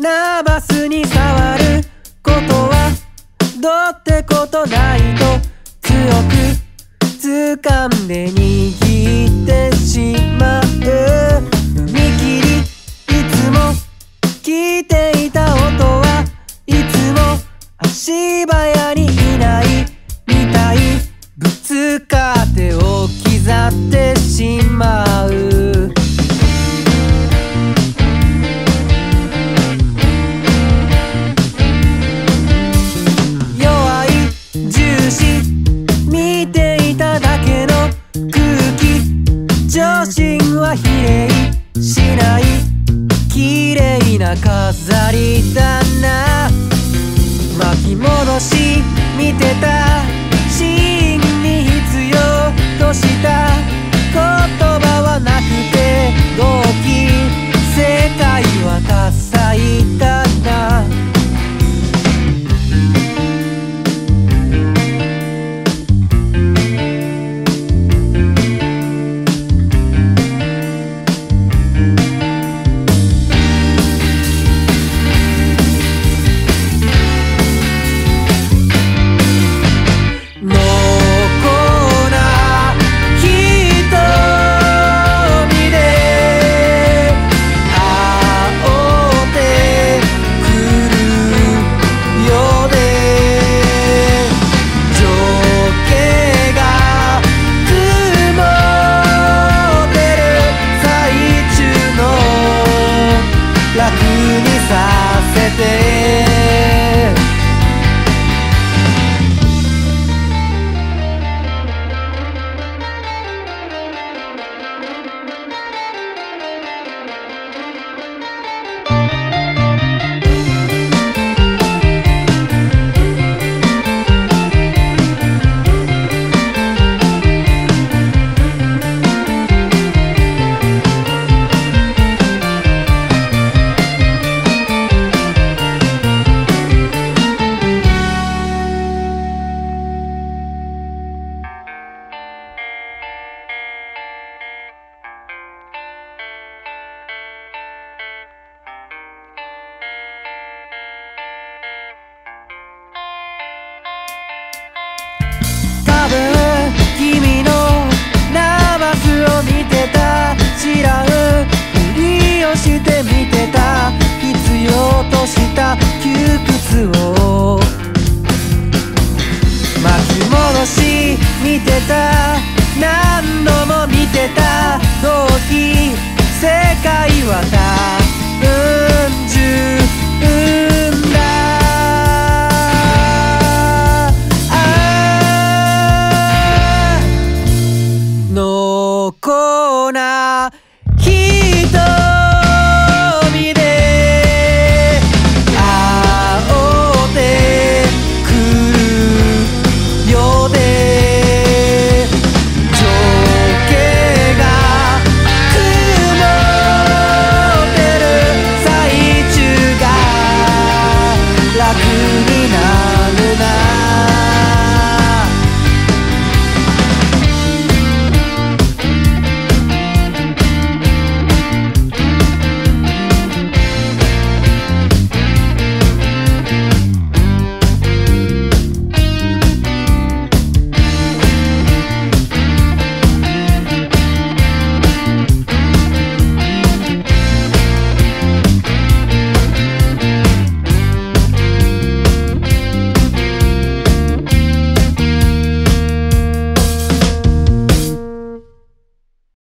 ナーバスに触ることはどう。ってことないと強く掴んで握ってしまう。踏切いつも聞いていた音はいつも足早綺麗しない綺麗な飾りだな。せて